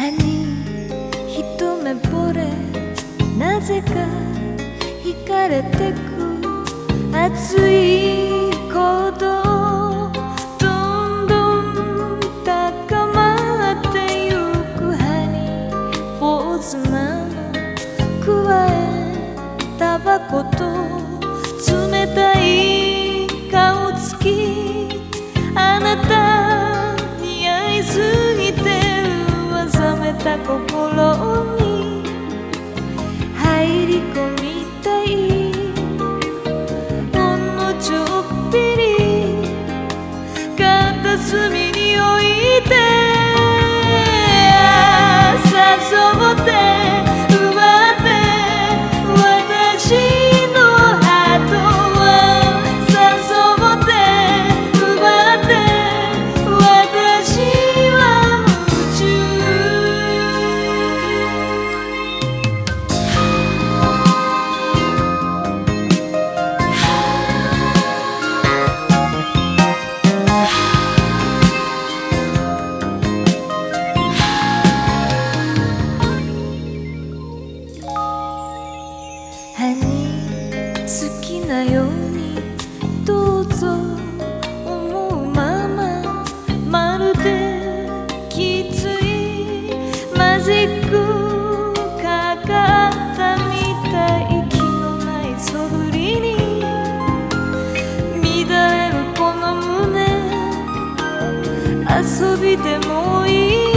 歯に一目惚れなぜか惹かれてく熱い鼓動どんどん高まってゆく歯にポーズなの加えタバコとた心に入り込みたい。ほんのちょっぴり片隅に置いて。ようにどうぞ思うまままるできついマジックかかったみたい息のないそぶりに乱れるこの胸遊びでもいい